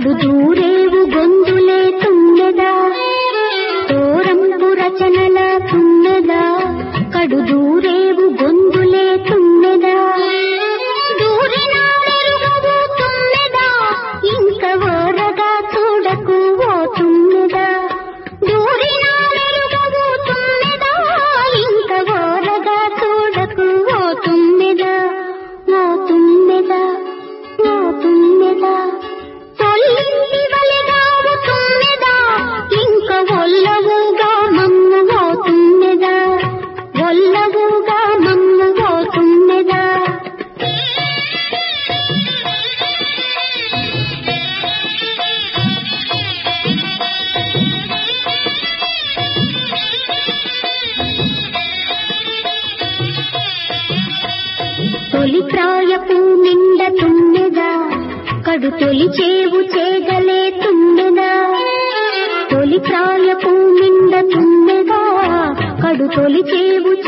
పాడు దూరేవు గొంతులే తుంగెదా తోరంపు రచనల పుణ్యదా కడు దూరేవు గొంతు అభిప్రాయపు నిండ తుమ్మెదా కడు తొలి చేవు చేగలే తుమ్మెదా తొలి ప్రాయపు నిండ తుమ్మెదా కడు తొలి చేవు చే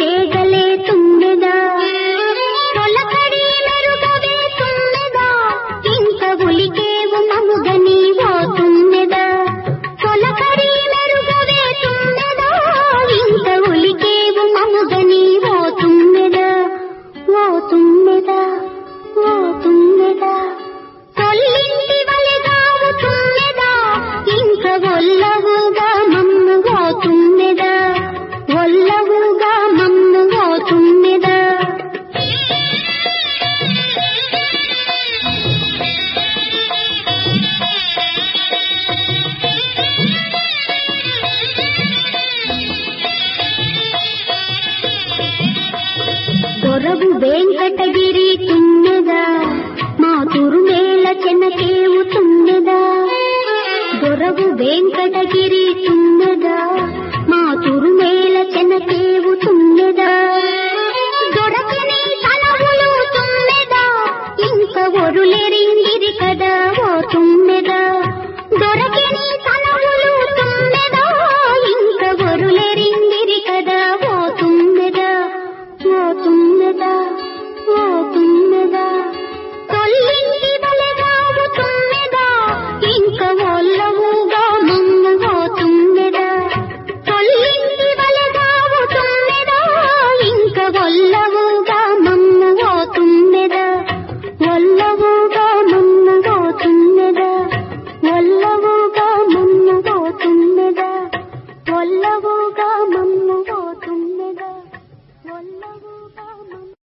ವೆಂಕಟಗಿ